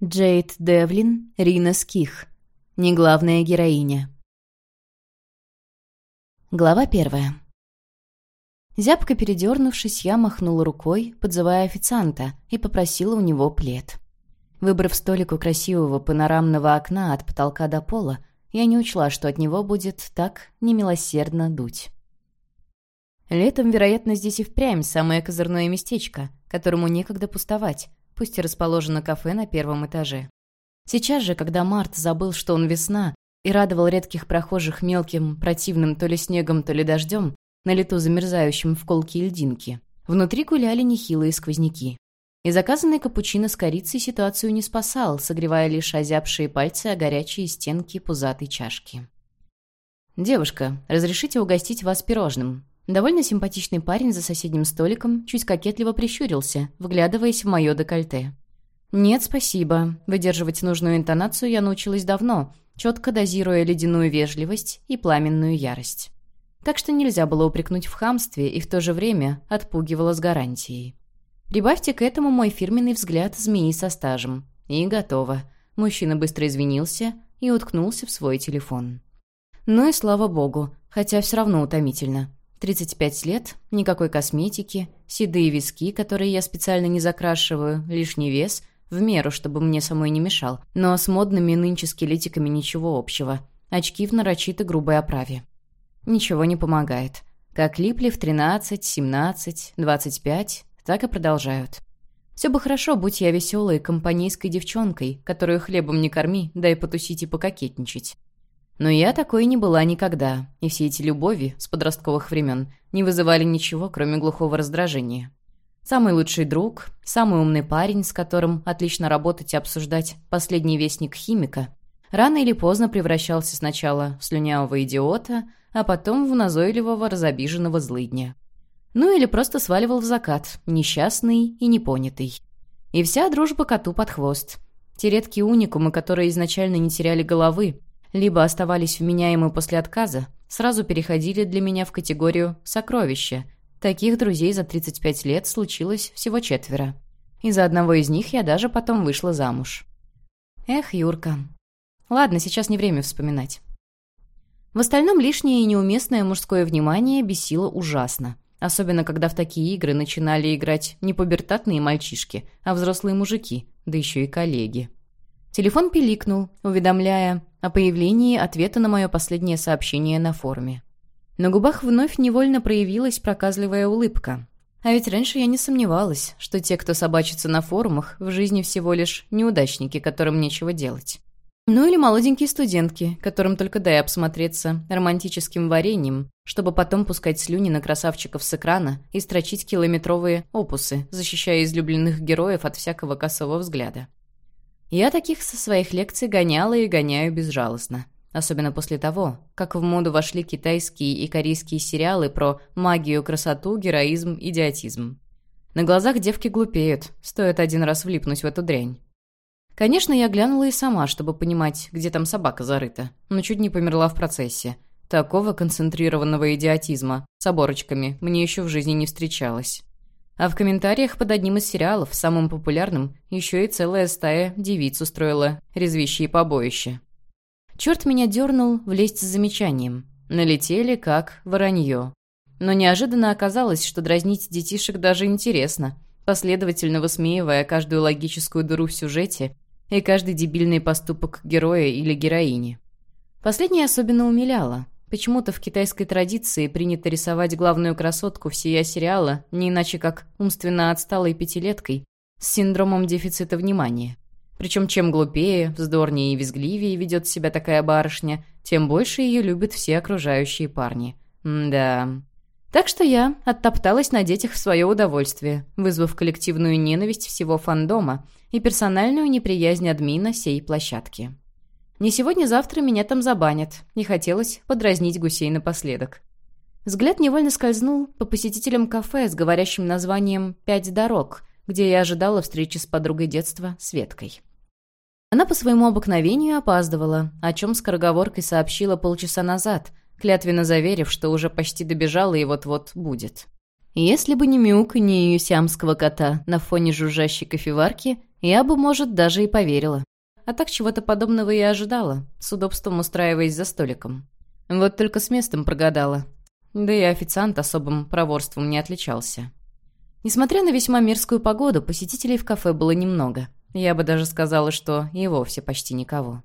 Джейд Девлин, Рина Ских. Неглавная героиня. Глава первая. Зябко передернувшись, я махнула рукой, подзывая официанта, и попросила у него плед. Выбрав столик у красивого панорамного окна от потолка до пола, я не учла, что от него будет так немилосердно дуть. Летом, вероятно, здесь и впрямь самое козырное местечко, которому некогда пустовать, пусть и расположено кафе на первом этаже. Сейчас же, когда Март забыл, что он весна, и радовал редких прохожих мелким, противным то ли снегом, то ли дождем, на лету замерзающим в колке льдинки, внутри гуляли нехилые сквозняки. И заказанный капучино с корицей ситуацию не спасал, согревая лишь озябшие пальцы о горячие стенки пузатой чашки. «Девушка, разрешите угостить вас пирожным?» Довольно симпатичный парень за соседним столиком чуть кокетливо прищурился, вглядываясь в мое декольте. «Нет, спасибо. Выдерживать нужную интонацию я научилась давно, четко дозируя ледяную вежливость и пламенную ярость. Так что нельзя было упрекнуть в хамстве и в то же время отпугивало с гарантией. Прибавьте к этому мой фирменный взгляд змеи со стажем. И готово. Мужчина быстро извинился и уткнулся в свой телефон. Ну и слава богу, хотя все равно утомительно. 35 лет, никакой косметики, седые виски, которые я специально не закрашиваю, лишний вес, в меру, чтобы мне самой не мешал, но с модными нынче скелетиками ничего общего. Очки в нарочито грубой оправе. Ничего не помогает. Как липли в 13, 17, 25, так и продолжают. Все бы хорошо, будь я веселой компанейской девчонкой, которую хлебом не корми, дай потусить и пококетничать. Но я такой не была никогда, и все эти любови с подростковых времен не вызывали ничего, кроме глухого раздражения. Самый лучший друг, самый умный парень, с которым отлично работать и обсуждать последний вестник химика, рано или поздно превращался сначала в слюнявого идиота, а потом в назойливого разобиженного злыдня. Ну или просто сваливал в закат, несчастный и непонятый. И вся дружба коту под хвост. Те редкие уникумы, которые изначально не теряли головы, либо оставались вменяемы после отказа, сразу переходили для меня в категорию «сокровища». Таких друзей за 35 лет случилось всего четверо. Из-за одного из них я даже потом вышла замуж. Эх, Юрка. Ладно, сейчас не время вспоминать. В остальном лишнее и неуместное мужское внимание бесило ужасно. Особенно, когда в такие игры начинали играть не пубертатные мальчишки, а взрослые мужики, да еще и коллеги. Телефон пиликнул, уведомляя о появлении ответа на мое последнее сообщение на форуме. На губах вновь невольно проявилась проказливая улыбка. А ведь раньше я не сомневалась, что те, кто собачится на форумах, в жизни всего лишь неудачники, которым нечего делать. Ну или молоденькие студентки, которым только дай обсмотреться романтическим вареньем, чтобы потом пускать слюни на красавчиков с экрана и строчить километровые опусы, защищая излюбленных героев от всякого косого взгляда. Я таких со своих лекций гоняла и гоняю безжалостно. Особенно после того, как в моду вошли китайские и корейские сериалы про магию, красоту, героизм, идиотизм. На глазах девки глупеют, стоит один раз влипнуть в эту дрянь. Конечно, я глянула и сама, чтобы понимать, где там собака зарыта, но чуть не померла в процессе. Такого концентрированного идиотизма с оборочками мне еще в жизни не встречалось. А в комментариях под одним из сериалов, самым популярным, еще и целая стая девиц устроила резвящие побоища. Черт меня дернул влезть с замечанием. Налетели как воронье. Но неожиданно оказалось, что дразнить детишек даже интересно, последовательно высмеивая каждую логическую дыру в сюжете и каждый дебильный поступок героя или героини. Последнее особенно умиляло. Почему-то в китайской традиции принято рисовать главную красотку всея сериала не иначе как умственно отсталой пятилеткой с синдромом дефицита внимания. Причем чем глупее, вздорнее и визгливее ведет себя такая барышня, тем больше ее любят все окружающие парни. Да. Так что я оттопталась на детях в свое удовольствие, вызвав коллективную ненависть всего фандома и персональную неприязнь админа сей площадки. Не сегодня-завтра меня там забанят. Не хотелось подразнить гусей напоследок. Взгляд невольно скользнул по посетителям кафе с говорящим названием «Пять дорог», где я ожидала встречи с подругой детства Светкой. Она по своему обыкновению опаздывала, о чем скороговоркой сообщила полчаса назад, клятвенно заверив, что уже почти добежала и вот-вот будет. Если бы не мяуканье ее сиамского кота на фоне жужжащей кофеварки, Я бы, может, даже и поверила. А так чего-то подобного и ожидала, с удобством устраиваясь за столиком. Вот только с местом прогадала. Да и официант особым проворством не отличался. Несмотря на весьма мерзкую погоду, посетителей в кафе было немного. Я бы даже сказала, что и вовсе почти никого.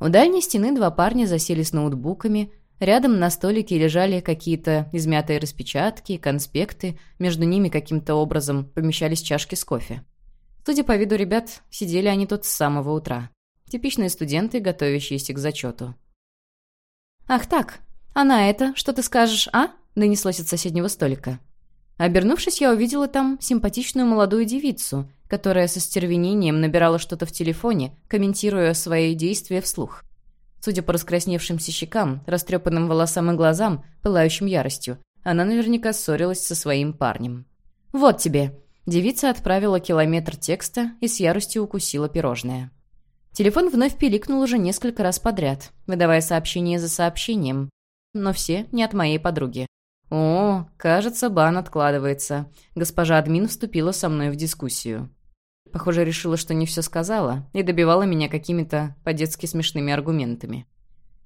У дальней стены два парня засели с ноутбуками, рядом на столике лежали какие-то измятые распечатки, конспекты, между ними каким-то образом помещались чашки с кофе. Судя по виду ребят, сидели они тут с самого утра. Типичные студенты, готовящиеся к зачету. «Ах так, а на это что ты скажешь, а?» — донеслось от соседнего столика. Обернувшись, я увидела там симпатичную молодую девицу, которая со стервенением набирала что-то в телефоне, комментируя свои действия вслух. Судя по раскрасневшимся щекам, растрепанным волосам и глазам, пылающим яростью, она наверняка ссорилась со своим парнем. «Вот тебе!» Девица отправила километр текста и с яростью укусила пирожное. Телефон вновь пиликнул уже несколько раз подряд, выдавая сообщение за сообщением. Но все не от моей подруги. «О, кажется, бан откладывается. Госпожа админ вступила со мной в дискуссию. Похоже, решила, что не все сказала, и добивала меня какими-то по-детски смешными аргументами.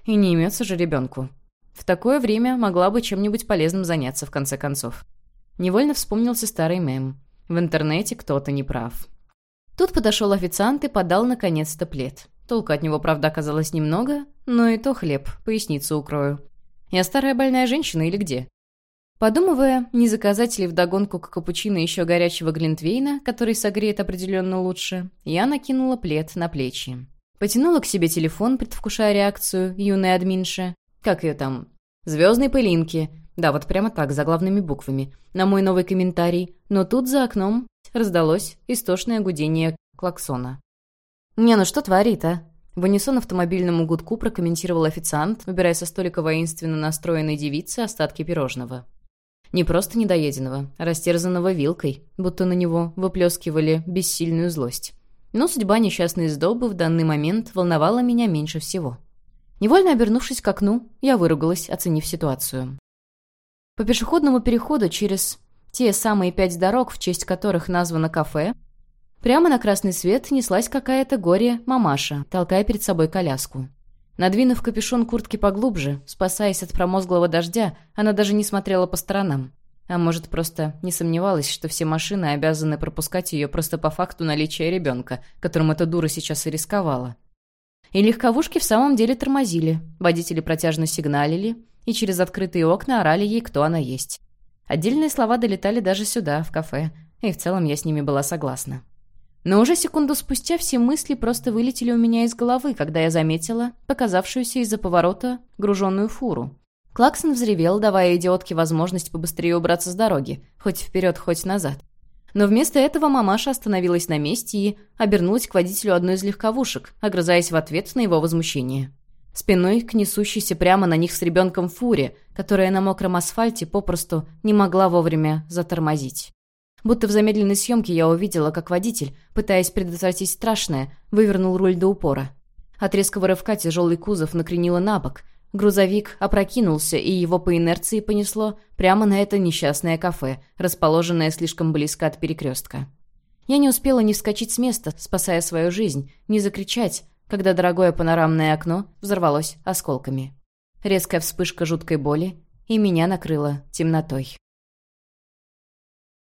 И не имется же ребенку. В такое время могла бы чем-нибудь полезным заняться, в конце концов. Невольно вспомнился старый мем. В интернете кто-то не прав. Тут подошел официант и подал наконец-то плед. Толку от него, правда, оказалось немного, но и то хлеб, поясницу укрою. Я старая больная женщина или где? Подумывая, не заказать ли вдогонку к капучино еще горячего глинтвейна, который согреет определенно лучше, я накинула плед на плечи. Потянула к себе телефон, предвкушая реакцию юной админши. Как ее там? «Звездные пылинки». Да, вот прямо так, заглавными буквами. На мой новый комментарий. Но тут за окном раздалось истошное гудение клаксона. «Не, ну что творит, а?» В унисон автомобильному гудку прокомментировал официант, выбирая со столика воинственно настроенной девицы остатки пирожного. Не просто недоеденного, а растерзанного вилкой, будто на него выплескивали бессильную злость. Но судьба несчастной сдобы в данный момент волновала меня меньше всего. Невольно обернувшись к окну, я выругалась, оценив ситуацию. По пешеходному переходу через те самые пять дорог, в честь которых названо кафе, прямо на красный свет неслась какая-то горе мамаша, толкая перед собой коляску. Надвинув капюшон куртки поглубже, спасаясь от промозглого дождя, она даже не смотрела по сторонам. А может, просто не сомневалась, что все машины обязаны пропускать ее просто по факту наличия ребенка, которым эта дура сейчас и рисковала. И легковушки в самом деле тормозили, водители протяжно сигналили, и через открытые окна орали ей, кто она есть. Отдельные слова долетали даже сюда, в кафе, и в целом я с ними была согласна. Но уже секунду спустя все мысли просто вылетели у меня из головы, когда я заметила показавшуюся из-за поворота груженную фуру. Клаксон взревел, давая идиотке возможность побыстрее убраться с дороги, хоть вперед, хоть назад. Но вместо этого мамаша остановилась на месте и обернулась к водителю одной из легковушек, огрызаясь в ответ на его возмущение спиной к несущейся прямо на них с ребенком фуре, которая на мокром асфальте попросту не могла вовремя затормозить. Будто в замедленной съемке я увидела, как водитель, пытаясь предотвратить страшное, вывернул руль до упора. От резкого рывка тяжелый кузов накренило на бок. Грузовик опрокинулся, и его по инерции понесло прямо на это несчастное кафе, расположенное слишком близко от перекрестка. Я не успела ни вскочить с места, спасая свою жизнь, ни закричать, когда дорогое панорамное окно взорвалось осколками. Резкая вспышка жуткой боли, и меня накрыло темнотой.